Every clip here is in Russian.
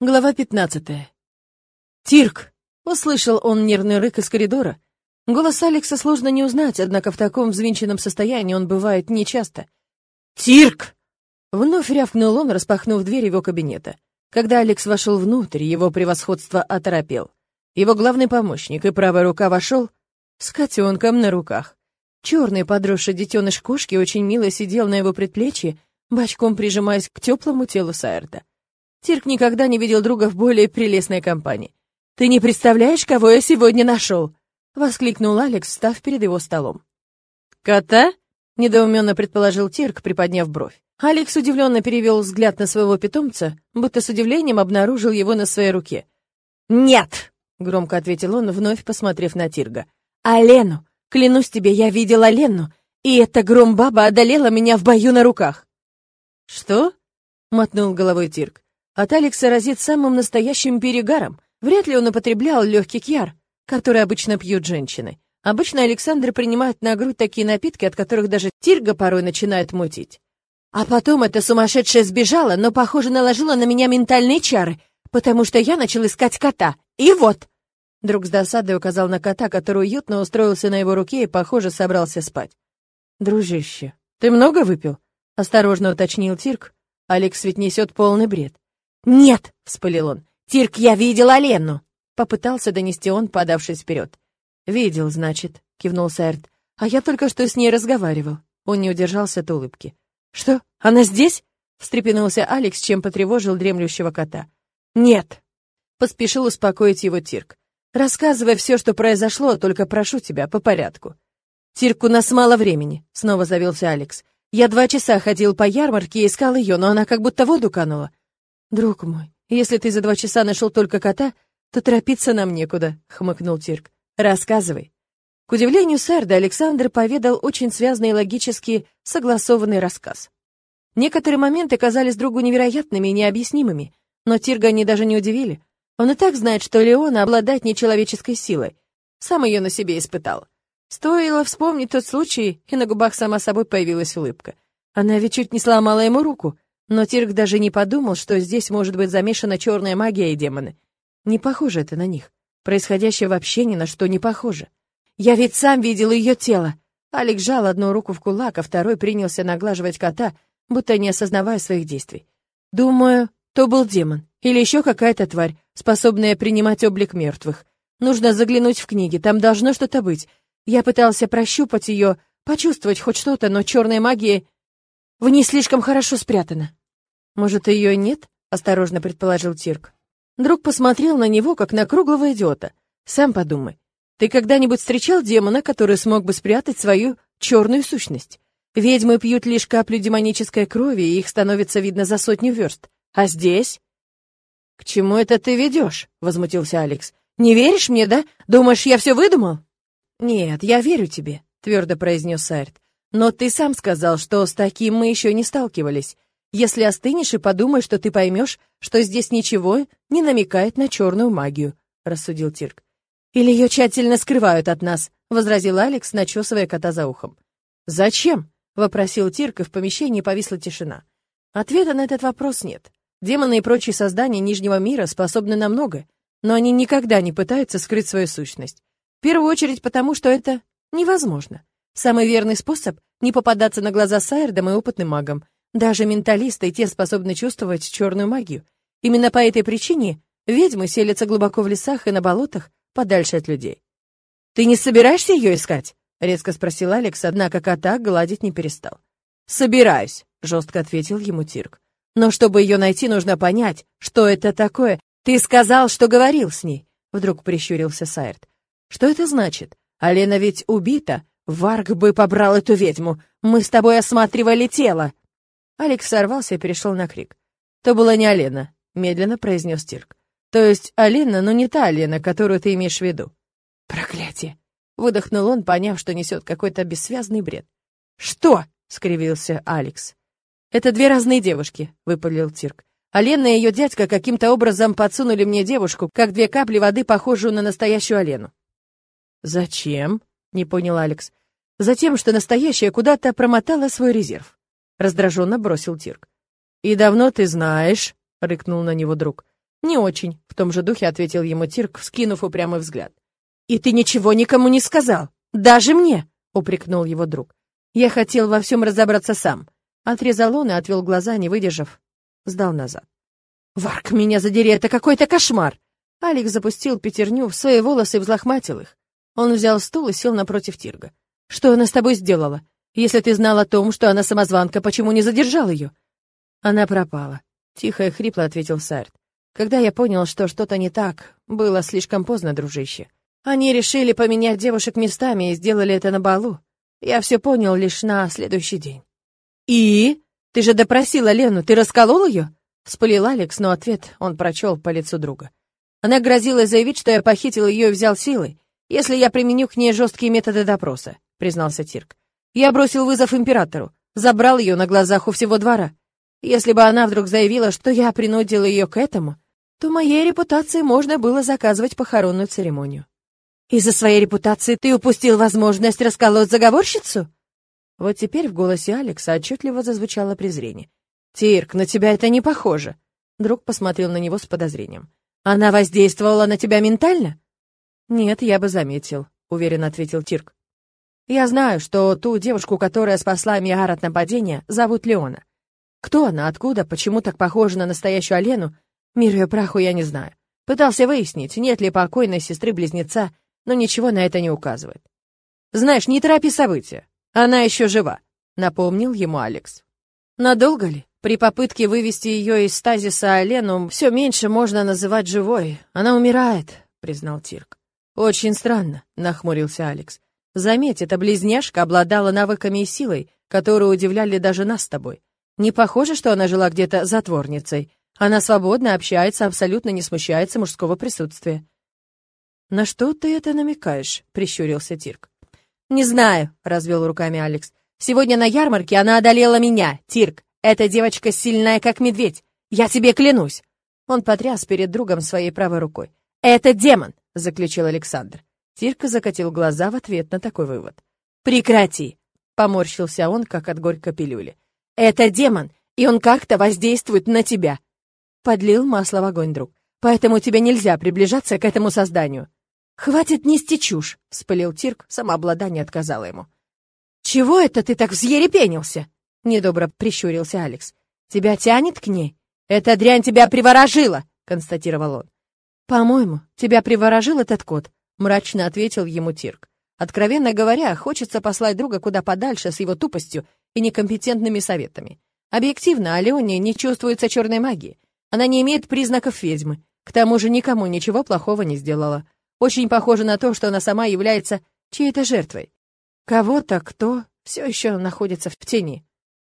Глава 15. «Тирк!» — услышал он нервный рык из коридора. Голос Алекса сложно не узнать, однако в таком взвинченном состоянии он бывает нечасто. «Тирк!» Вновь рявкнул он, распахнув дверь его кабинета. Когда Алекс вошел внутрь, его превосходство оторопел. Его главный помощник и правая рука вошел с котенком на руках. Черный подросший детеныш кошки очень мило сидел на его предплечье, бочком прижимаясь к теплому телу Сайерта. Тирк никогда не видел друга в более прелестной компании. «Ты не представляешь, кого я сегодня нашел!» — воскликнул Алекс, встав перед его столом. «Кота?» — недоуменно предположил Тирк, приподняв бровь. Алекс удивленно перевел взгляд на своего питомца, будто с удивлением обнаружил его на своей руке. «Нет!» — громко ответил он, вновь посмотрев на Тирга. «А Лену! Клянусь тебе, я видела Лену, и эта громбаба одолела меня в бою на руках!» «Что?» — мотнул головой Тирк. От Алекса разит самым настоящим перегаром. Вряд ли он употреблял легкий кьяр, который обычно пьют женщины. Обычно Александр принимает на грудь такие напитки, от которых даже Тирга порой начинает мутить. А потом эта сумасшедшая сбежала, но, похоже, наложила на меня ментальные чары, потому что я начал искать кота. И вот!» Друг с досадой указал на кота, который уютно устроился на его руке и, похоже, собрался спать. «Дружище, ты много выпил?» — осторожно уточнил Тирк. Алекс ведь несет полный бред. «Нет!» — вспылил он. «Тирк, я видел Алену!» Попытался донести он, подавшись вперед. «Видел, значит», — кивнул Саэрт. «А я только что с ней разговаривал». Он не удержался от улыбки. «Что, она здесь?» — встрепенулся Алекс, чем потревожил дремлющего кота. «Нет!» — поспешил успокоить его Тирк. «Рассказывай все, что произошло, только прошу тебя, по порядку». «Тирк, у нас мало времени», — снова завелся Алекс. «Я два часа ходил по ярмарке и искал ее, но она как будто воду канула. «Друг мой, если ты за два часа нашел только кота, то торопиться нам некуда», — хмыкнул Тирк. «Рассказывай». К удивлению Сэрда, Александр поведал очень связанный и логически согласованный рассказ. Некоторые моменты казались другу невероятными и необъяснимыми, но Тирга они даже не удивили. Он и так знает, что Леона обладает нечеловеческой силой. Сам ее на себе испытал. Стоило вспомнить тот случай, и на губах сама собой появилась улыбка. Она ведь чуть не сломала ему руку, но Тирк даже не подумал, что здесь может быть замешана черная магия и демоны. Не похоже это на них. Происходящее вообще ни на что не похоже. Я ведь сам видел ее тело. Алекс жал одну руку в кулак, а второй принялся наглаживать кота, будто не осознавая своих действий. Думаю, то был демон или еще какая-то тварь, способная принимать облик мертвых. Нужно заглянуть в книги, там должно что-то быть. Я пытался прощупать ее, почувствовать хоть что-то, но черная магия в ней слишком хорошо спрятана. «Может, ее нет?» — осторожно предположил Тирк. Друг посмотрел на него, как на круглого идиота. «Сам подумай. Ты когда-нибудь встречал демона, который смог бы спрятать свою черную сущность? Ведьмы пьют лишь каплю демонической крови, и их становится видно за сотню верст. А здесь...» «К чему это ты ведешь?» — возмутился Алекс. «Не веришь мне, да? Думаешь, я все выдумал?» «Нет, я верю тебе», — твердо произнес Сайрт. «Но ты сам сказал, что с таким мы еще не сталкивались. Если остынешь и подумаешь, что ты поймешь, что здесь ничего не намекает на черную магию», — рассудил Тирк. «Или ее тщательно скрывают от нас», — возразил Алекс, начесывая кота за ухом. «Зачем?» — вопросил Тирк, и в помещении повисла тишина. Ответа на этот вопрос нет. Демоны и прочие создания Нижнего мира способны на многое, но они никогда не пытаются скрыть свою сущность. В первую очередь потому, что это невозможно. Самый верный способ — не попадаться на глаза Сайердам и опытным магам — даже менталисты те способны чувствовать черную магию. Именно по этой причине ведьмы селятся глубоко в лесах и на болотах, подальше от людей. «Ты не собираешься ее искать?» — резко спросил Алекс, однако кота гладить не перестал. «Собираюсь», — жестко ответил ему Тирк. «Но чтобы ее найти, нужно понять, что это такое. Ты сказал, что говорил с ней», — вдруг прищурился Сайрт. «Что это значит? Алена ведь убита. Варг бы побрал эту ведьму. Мы с тобой осматривали тело». Алекс сорвался и перешел на крик. «То была не Алена», — медленно произнес Тирк. «То есть Алена, но не та Алена, которую ты имеешь в виду». «Проклятие!» — выдохнул он, поняв, что несет какой-то бессвязный бред. «Что?» — скривился Алекс. «Это две разные девушки», — выпалил Тирк. Алена и ее дядька каким-то образом подсунули мне девушку, как две капли воды, похожую на настоящую Алену. «Зачем?» — не понял Алекс. «Затем, что настоящая куда-то промотала свой резерв. — раздраженно бросил Тирк. «И давно ты знаешь?» — рыкнул на него друг. Не очень, в том же духе ответил ему Тирк, вскинув упрямый взгляд. И ты ничего никому не сказал, даже мне, упрекнул его друг. Я хотел во всем разобраться сам. Отрезал он и отвел глаза, не выдержав, сдал назад. Варк, меня задери, это какой-то кошмар. Алекс запустил пятерню в свои волосы и взлохматил их. Он взял стул и сел напротив Тирга. Что она с тобой сделала? Если ты знал о том, что она самозванка, почему не задержал ее? Она пропала. Тихо и хрипло ответил Сарт. Когда я понял, что что-то не так, было слишком поздно, дружище. Они решили поменять девушек местами и сделали это на балу. Я все понял лишь на следующий день. «И? Ты же допросила Лену, ты расколол ее?» Вспылил Алекс, но ответ он прочел по лицу друга. Она грозила заявить, что я похитил ее и взял силой, если я применю к ней жесткие методы допроса, признался Тирк. Я бросил вызов императору, забрал ее на глазах у всего двора. Если бы она вдруг заявила, что я принудил ее к этому, то моей репутации можно было заказывать похоронную церемонию. Из-за своей репутации ты упустил возможность расколоть заговорщицу? Вот теперь в голосе Алекса отчетливо зазвучало презрение. «Тирк, на тебя это не похоже!» Друг посмотрел на него с подозрением. «Она воздействовала на тебя ментально?» «Нет, я бы заметил», — уверенно ответил Тирк. «Я знаю, что ту девушку, которая спасла Миар от нападения, зовут Леона. Кто она, откуда, почему так похожа на настоящую Алену, мир ее праху я не знаю. Пытался выяснить, нет ли покойной сестры-близнеца, но ничего на это не указывает. «Знаешь, не торопи события. Она еще жива», — напомнил ему Алекс. «Надолго ли? При попытке вывести ее из стазиса Алену все меньше можно называть живой. Она умирает», — признал Тирк. «Очень странно», — нахмурился Алекс. «Заметь, эта близняшка обладала навыками и силой, которые удивляли даже нас с тобой. Не похоже, что она жила где-то затворницей. Она свободно общается, абсолютно не смущается мужского присутствия». «На что ты это намекаешь?» — прищурился Тирк. «Не знаю», — развел руками Алекс. «Сегодня на ярмарке она одолела меня, Тирк. Эта девочка сильная, как медведь. Я тебе клянусь». Он потряс перед другом своей правой рукой. «Это демон заключил Александр. Тирка закатил глаза в ответ на такой вывод. «Прекрати!» — поморщился он, как от горькой пилюли. «Это демон, и он как-то воздействует на тебя!» Подлил масло в огонь друг. «Поэтому тебе нельзя приближаться к этому созданию». «Хватит нести чушь!» — вспылил Тирк, самообладание отказало ему. «Чего это ты так взъерепенился?» — недобро прищурился Алекс. «Тебя тянет к ней? Эта дрянь тебя приворожила!» — констатировал он. «По-моему, тебя приворожил этот кот», — мрачно ответил ему Тирк. Откровенно говоря, хочется послать друга куда подальше с его тупостью и некомпетентными советами. Объективно, Алене не чувствуется черной магии. Она не имеет признаков ведьмы. К тому же никому ничего плохого не сделала. Очень похоже на то, что она сама является чьей-то жертвой. Кого-то, кто все еще находится в тени.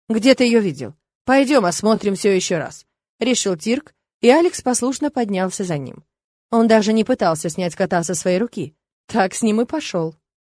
Где ты ее видел? Пойдем осмотрим все еще раз. Решил Тирк, и Алекс послушно поднялся за ним. Он даже не пытался снять кота со своей руки. Так с ним и пошел.